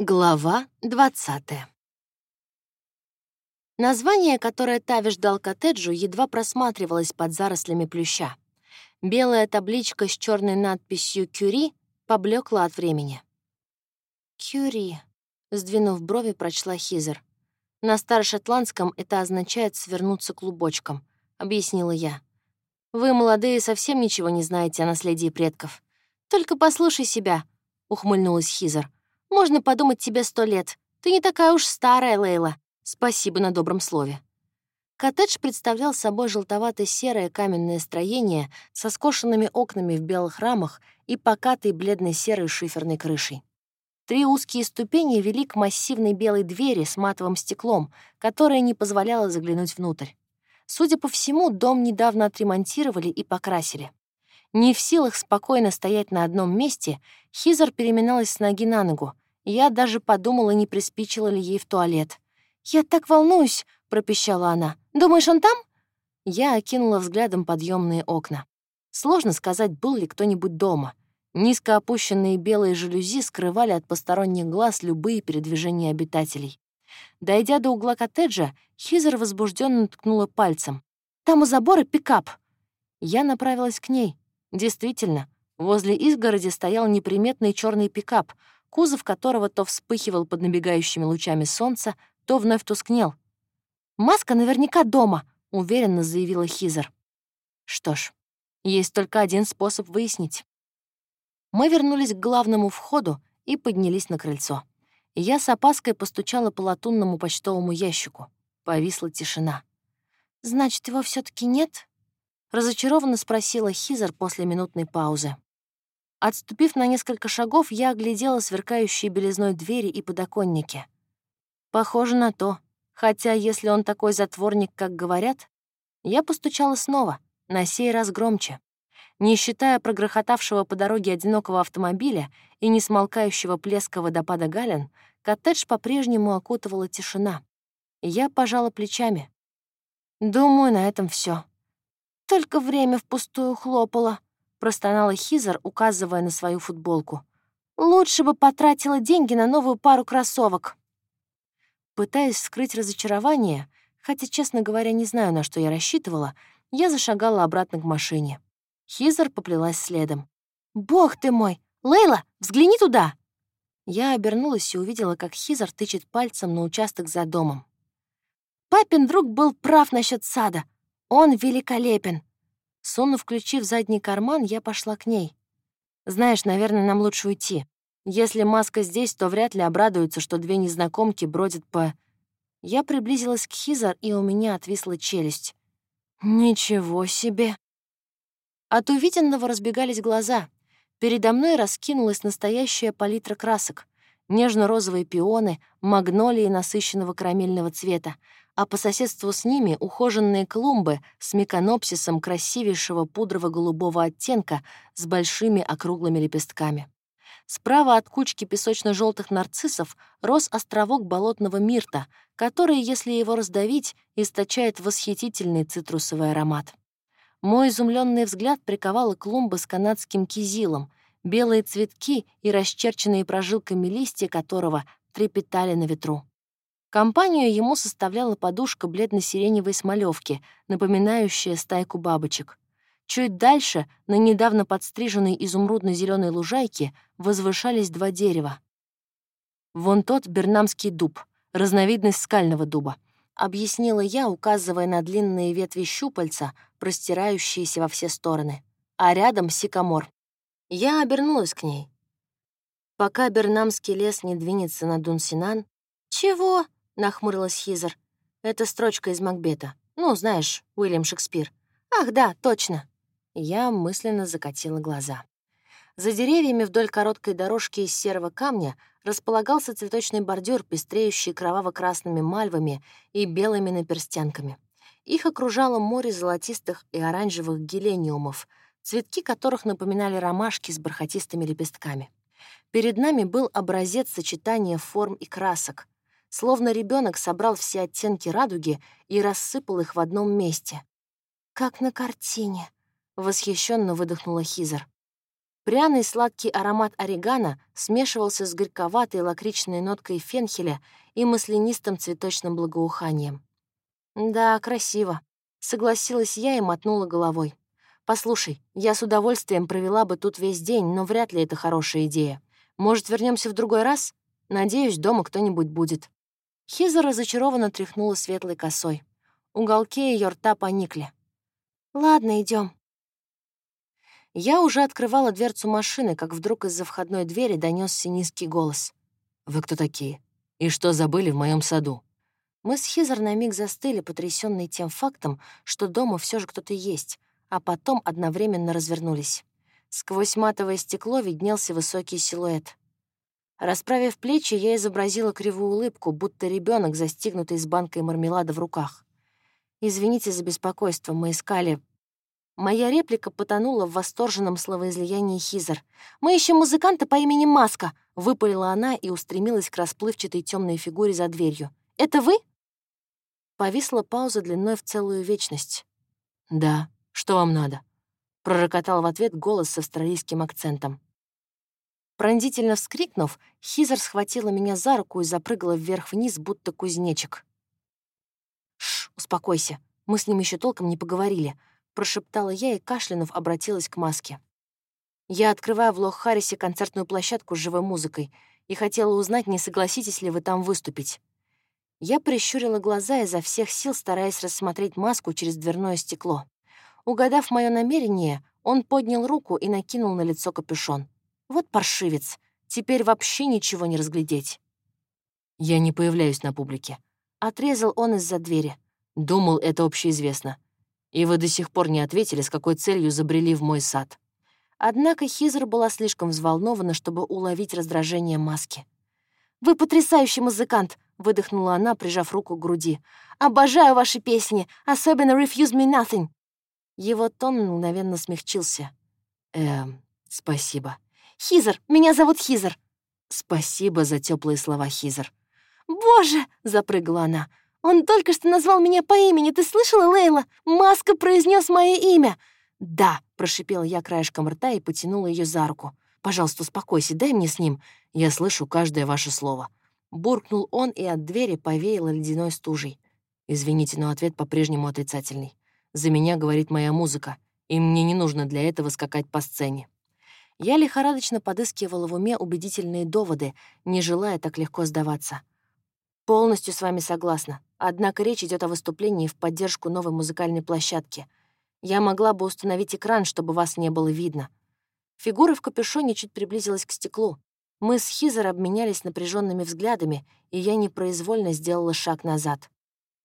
Глава 20 Название, которое Тавиш дал коттеджу, едва просматривалось под зарослями плюща. Белая табличка с черной надписью «Кюри» поблекла от времени. «Кюри», — сдвинув брови, прочла Хизер. «На старошотландском это означает «свернуться клубочком», — объяснила я. «Вы, молодые, совсем ничего не знаете о наследии предков. Только послушай себя», — ухмыльнулась Хизер. Можно подумать, тебе сто лет. Ты не такая уж старая, Лейла. Спасибо на добром слове». Коттедж представлял собой желтовато-серое каменное строение со скошенными окнами в белых рамах и покатой бледно-серой шиферной крышей. Три узкие ступени вели к массивной белой двери с матовым стеклом, которая не позволяла заглянуть внутрь. Судя по всему, дом недавно отремонтировали и покрасили. Не в силах спокойно стоять на одном месте, Хизер переминалась с ноги на ногу, я даже подумала, не приспичила ли ей в туалет. «Я так волнуюсь!» — пропищала она. «Думаешь, он там?» Я окинула взглядом подъемные окна. Сложно сказать, был ли кто-нибудь дома. Низко опущенные белые жалюзи скрывали от посторонних глаз любые передвижения обитателей. Дойдя до угла коттеджа, Хизер возбужденно ткнула пальцем. «Там у забора пикап!» Я направилась к ней. Действительно, возле изгороди стоял неприметный черный пикап — кузов которого то вспыхивал под набегающими лучами солнца, то вновь тускнел. «Маска наверняка дома», — уверенно заявила Хизер. Что ж, есть только один способ выяснить. Мы вернулись к главному входу и поднялись на крыльцо. Я с опаской постучала по латунному почтовому ящику. Повисла тишина. «Значит, его все таки нет?» — разочарованно спросила Хизер после минутной паузы. Отступив на несколько шагов, я оглядела сверкающие белизной двери и подоконники. Похоже на то. Хотя, если он такой затворник, как говорят... Я постучала снова, на сей раз громче. Не считая прогрохотавшего по дороге одинокого автомобиля и не смолкающего плеска водопада гален, коттедж по-прежнему окутывала тишина. Я пожала плечами. Думаю, на этом все. Только время впустую хлопало простонала Хизер, указывая на свою футболку. «Лучше бы потратила деньги на новую пару кроссовок». Пытаясь скрыть разочарование, хотя, честно говоря, не знаю, на что я рассчитывала, я зашагала обратно к машине. Хизер поплелась следом. «Бог ты мой! Лейла, взгляни туда!» Я обернулась и увидела, как Хизер тычет пальцем на участок за домом. Папин друг был прав насчет сада. Он великолепен. Сунув ключи в задний карман, я пошла к ней. «Знаешь, наверное, нам лучше уйти. Если маска здесь, то вряд ли обрадуется, что две незнакомки бродят по...» Я приблизилась к Хизар, и у меня отвисла челюсть. «Ничего себе!» От увиденного разбегались глаза. Передо мной раскинулась настоящая палитра красок. Нежно-розовые пионы, магнолии насыщенного карамельного цвета, а по соседству с ними ухоженные клумбы с миконопсисом красивейшего пудрово-голубого оттенка с большими округлыми лепестками. Справа от кучки песочно желтых нарциссов рос островок болотного мирта, который, если его раздавить, источает восхитительный цитрусовый аромат. Мой изумленный взгляд приковала клумба с канадским кизилом, белые цветки и расчерченные прожилками листья которого трепетали на ветру. Компанию ему составляла подушка бледно-сиреневой смолевки, напоминающая стайку бабочек. Чуть дальше, на недавно подстриженной изумрудно зеленой лужайке, возвышались два дерева. Вон тот бернамский дуб, разновидность скального дуба, объяснила я, указывая на длинные ветви щупальца, простирающиеся во все стороны. А рядом — сикамор. Я обернулась к ней. Пока бернамский лес не двинется на Дунсинан... «Чего?» — нахмурилась Хизер. «Это строчка из Макбета. Ну, знаешь, Уильям Шекспир». «Ах, да, точно». Я мысленно закатила глаза. За деревьями вдоль короткой дорожки из серого камня располагался цветочный бордюр, пестреющий кроваво-красными мальвами и белыми наперстянками. Их окружало море золотистых и оранжевых гелениумов, цветки которых напоминали ромашки с бархатистыми лепестками. Перед нами был образец сочетания форм и красок, словно ребенок собрал все оттенки радуги и рассыпал их в одном месте. «Как на картине», — восхищенно выдохнула Хизер. Пряный сладкий аромат орегано смешивался с горьковатой лакричной ноткой фенхеля и маслянистым цветочным благоуханием. «Да, красиво», — согласилась я и мотнула головой. «Послушай, я с удовольствием провела бы тут весь день, но вряд ли это хорошая идея. Может, вернемся в другой раз? Надеюсь, дома кто-нибудь будет». Хиза разочарованно тряхнула светлой косой. Уголки ее рта поникли. «Ладно, идем. Я уже открывала дверцу машины, как вдруг из-за входной двери донесся низкий голос. «Вы кто такие? И что забыли в моем саду?» Мы с Хизер на миг застыли, потрясенные тем фактом, что дома все же кто-то есть, а потом одновременно развернулись. Сквозь матовое стекло виднелся высокий силуэт. Расправив плечи, я изобразила кривую улыбку, будто ребенок, застигнутый с банкой мармелада в руках. «Извините за беспокойство, мы искали Моя реплика потонула в восторженном словоизлиянии Хизер. «Мы ищем музыканта по имени Маска», — выпалила она и устремилась к расплывчатой темной фигуре за дверью. «Это вы?» Повисла пауза длиной в целую вечность. «Да, что вам надо?» — пророкотал в ответ голос с австралийским акцентом. Пронзительно вскрикнув, Хизер схватила меня за руку и запрыгала вверх-вниз, будто кузнечик. «Шш, успокойся, мы с ним еще толком не поговорили», прошептала я и, кашлянув, обратилась к маске. «Я открываю в Лох-Харрисе концертную площадку с живой музыкой и хотела узнать, не согласитесь ли вы там выступить». Я прищурила глаза изо всех сил, стараясь рассмотреть маску через дверное стекло. Угадав мое намерение, он поднял руку и накинул на лицо капюшон. Вот паршивец. Теперь вообще ничего не разглядеть. «Я не появляюсь на публике», — отрезал он из-за двери. «Думал, это общеизвестно. И вы до сих пор не ответили, с какой целью забрели в мой сад». Однако Хизер была слишком взволнована, чтобы уловить раздражение маски. «Вы потрясающий музыкант!» — выдохнула она, прижав руку к груди. «Обожаю ваши песни, особенно «Refuse Me Nothing». Его тон мгновенно смягчился. «Эм, спасибо». «Хизер! Меня зовут Хизер!» «Спасибо за теплые слова, Хизер». «Боже!» — запрыгала она. Он только что назвал меня по имени, ты слышала, Лейла? Маска произнес мое имя!» «Да», — прошипела я краешком рта и потянула ее за руку. «Пожалуйста, успокойся, дай мне с ним. Я слышу каждое ваше слово». Буркнул он и от двери повеяло ледяной стужей. Извините, но ответ по-прежнему отрицательный. За меня говорит моя музыка, и мне не нужно для этого скакать по сцене. Я лихорадочно подыскивала в уме убедительные доводы, не желая так легко сдаваться. Полностью с вами согласна. Однако речь идет о выступлении в поддержку новой музыкальной площадки. Я могла бы установить экран, чтобы вас не было видно. Фигура в капюшоне чуть приблизилась к стеклу. Мы с Хизер обменялись напряженными взглядами, и я непроизвольно сделала шаг назад.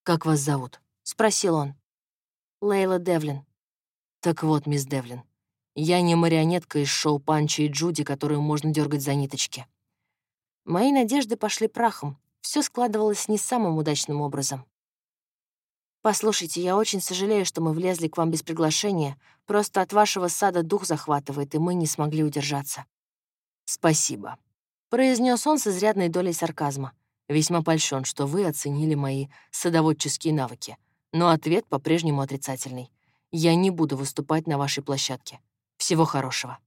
«Как вас зовут?» — спросил он. Лейла Девлин. «Так вот, мисс Девлин, я не марионетка из шоу Панчи и Джуди, которую можно дергать за ниточки». Мои надежды пошли прахом, все складывалось не самым удачным образом. «Послушайте, я очень сожалею, что мы влезли к вам без приглашения. Просто от вашего сада дух захватывает, и мы не смогли удержаться». «Спасибо», — произнес он с изрядной долей сарказма. «Весьма польщен, что вы оценили мои садоводческие навыки. Но ответ по-прежнему отрицательный. Я не буду выступать на вашей площадке. Всего хорошего».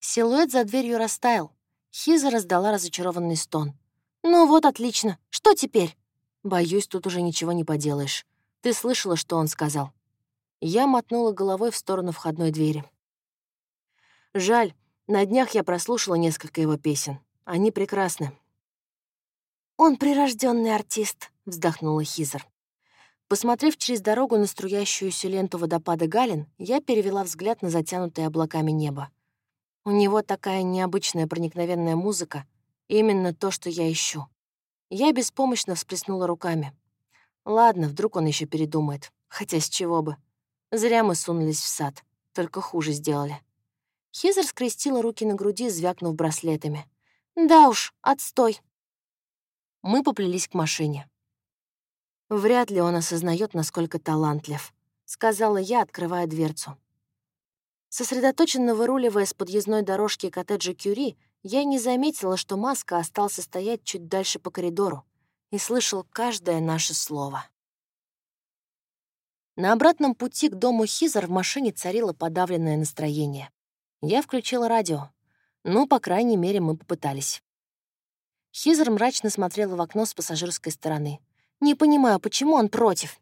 Силуэт за дверью растаял. Хиза раздала разочарованный стон. «Ну вот, отлично. Что теперь?» «Боюсь, тут уже ничего не поделаешь. Ты слышала, что он сказал?» Я мотнула головой в сторону входной двери. «Жаль, на днях я прослушала несколько его песен. Они прекрасны». «Он прирожденный артист», — вздохнула Хизер. Посмотрев через дорогу на струящуюся ленту водопада Галин, я перевела взгляд на затянутое облаками небо. У него такая необычная проникновенная музыка, Именно то, что я ищу. Я беспомощно всплеснула руками. Ладно, вдруг он еще передумает. Хотя с чего бы. Зря мы сунулись в сад. Только хуже сделали. Хизер скрестила руки на груди, звякнув браслетами. «Да уж, отстой». Мы поплелись к машине. «Вряд ли он осознает, насколько талантлив», — сказала я, открывая дверцу. Сосредоточенно выруливая с подъездной дорожки коттеджа Кюри, я не заметила, что Маска остался стоять чуть дальше по коридору и слышал каждое наше слово. На обратном пути к дому Хизер в машине царило подавленное настроение. Я включила радио. Ну, по крайней мере, мы попытались. Хизер мрачно смотрела в окно с пассажирской стороны. «Не понимаю, почему он против?»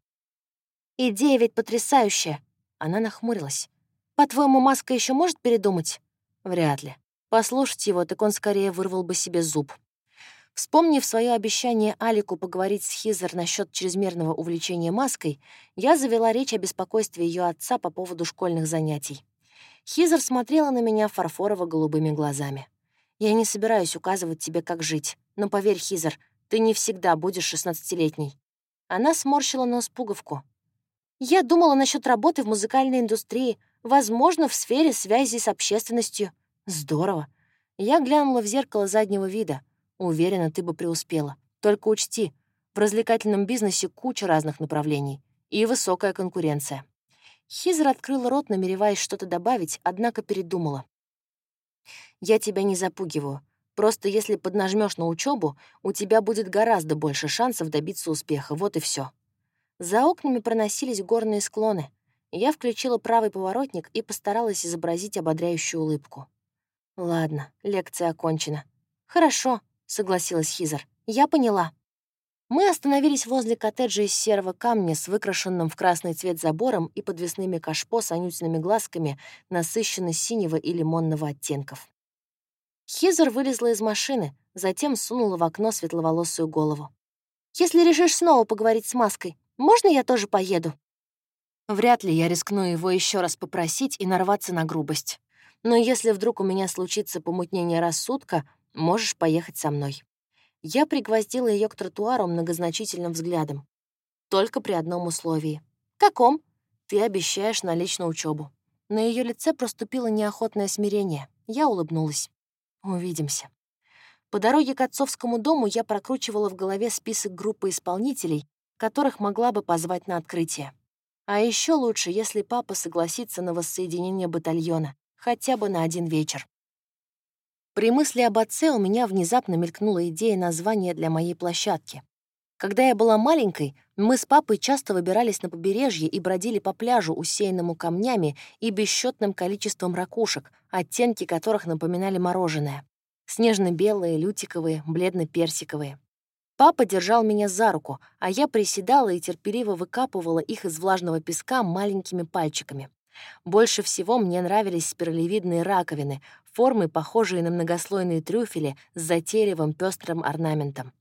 «Идея ведь потрясающая!» Она нахмурилась. «По-твоему, Маска еще может передумать?» «Вряд ли. Послушать его, так он скорее вырвал бы себе зуб». Вспомнив свое обещание Алику поговорить с Хизер насчет чрезмерного увлечения маской, я завела речь о беспокойстве ее отца по поводу школьных занятий. Хизер смотрела на меня фарфорово-голубыми глазами. «Я не собираюсь указывать тебе, как жить. Но поверь, Хизер, ты не всегда будешь шестнадцатилетней». Она сморщила нос пуговку. «Я думала насчет работы в музыкальной индустрии, возможно, в сфере связи с общественностью. Здорово. Я глянула в зеркало заднего вида. Уверена, ты бы преуспела. Только учти, в развлекательном бизнесе куча разных направлений и высокая конкуренция». Хизер открыла рот, намереваясь что-то добавить, однако передумала. «Я тебя не запугиваю. Просто если поднажмешь на учебу, у тебя будет гораздо больше шансов добиться успеха. Вот и все. За окнами проносились горные склоны. Я включила правый поворотник и постаралась изобразить ободряющую улыбку. «Ладно, лекция окончена». «Хорошо», — согласилась Хизер. «Я поняла». Мы остановились возле коттеджа из серого камня с выкрашенным в красный цвет забором и подвесными кашпо с анютиными глазками насыщенно синего и лимонного оттенков. Хизер вылезла из машины, затем сунула в окно светловолосую голову. «Если решишь снова поговорить с Маской, можно я тоже поеду?» Вряд ли я рискну его еще раз попросить и нарваться на грубость. Но если вдруг у меня случится помутнение рассудка, можешь поехать со мной. Я пригвоздила ее к тротуару многозначительным взглядом. Только при одном условии. «Каком?» «Ты обещаешь налечь на учебу. На ее лице проступило неохотное смирение. Я улыбнулась. Увидимся. По дороге к отцовскому дому я прокручивала в голове список группы исполнителей, которых могла бы позвать на открытие. А еще лучше, если папа согласится на воссоединение батальона, хотя бы на один вечер. При мысли об отце у меня внезапно мелькнула идея названия для моей площадки. Когда я была маленькой, мы с папой часто выбирались на побережье и бродили по пляжу, усеянному камнями и бесчетным количеством ракушек, оттенки которых напоминали мороженое. Снежно-белые, лютиковые, бледно-персиковые. Папа держал меня за руку, а я приседала и терпеливо выкапывала их из влажного песка маленькими пальчиками. Больше всего мне нравились спиралевидные раковины, формы, похожие на многослойные трюфели с затейливым пестрым орнаментом.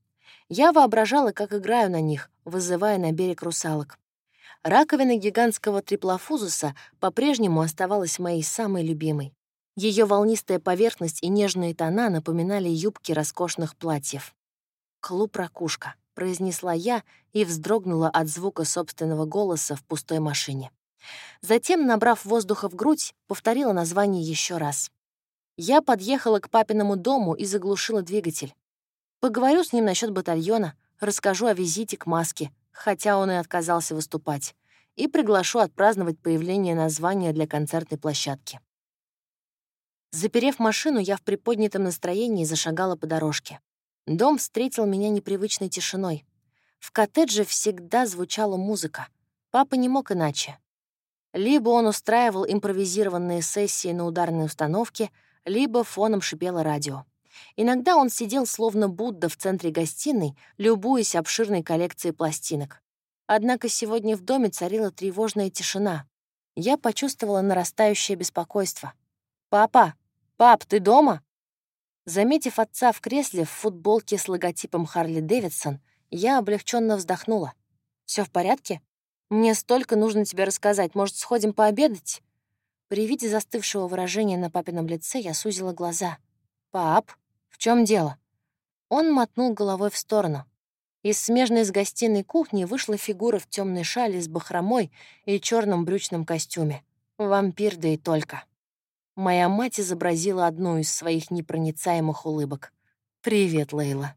Я воображала, как играю на них, вызывая на берег русалок. Раковина гигантского триплофузуса по-прежнему оставалась моей самой любимой. Ее волнистая поверхность и нежные тона напоминали юбки роскошных платьев. «Клуб-ракушка», — произнесла я и вздрогнула от звука собственного голоса в пустой машине. Затем, набрав воздуха в грудь, повторила название еще раз. Я подъехала к папиному дому и заглушила двигатель. Поговорю с ним насчет батальона, расскажу о визите к Маске, хотя он и отказался выступать, и приглашу отпраздновать появление названия для концертной площадки. Заперев машину, я в приподнятом настроении зашагала по дорожке. Дом встретил меня непривычной тишиной. В коттедже всегда звучала музыка. Папа не мог иначе. Либо он устраивал импровизированные сессии на ударной установке, либо фоном шипело радио. Иногда он сидел словно Будда в центре гостиной, любуясь обширной коллекцией пластинок. Однако сегодня в доме царила тревожная тишина. Я почувствовала нарастающее беспокойство. «Папа! Пап, ты дома?» Заметив отца в кресле в футболке с логотипом Харли Дэвидсон, я облегченно вздохнула. Все в порядке? Мне столько нужно тебе рассказать. Может, сходим пообедать?» При виде застывшего выражения на папином лице я сузила глаза. «Пап?» «В чем дело?» Он мотнул головой в сторону. Из смежной с гостиной кухни вышла фигура в темной шали с бахромой и черном брючном костюме. Вампир, да и только. Моя мать изобразила одну из своих непроницаемых улыбок. «Привет, Лейла».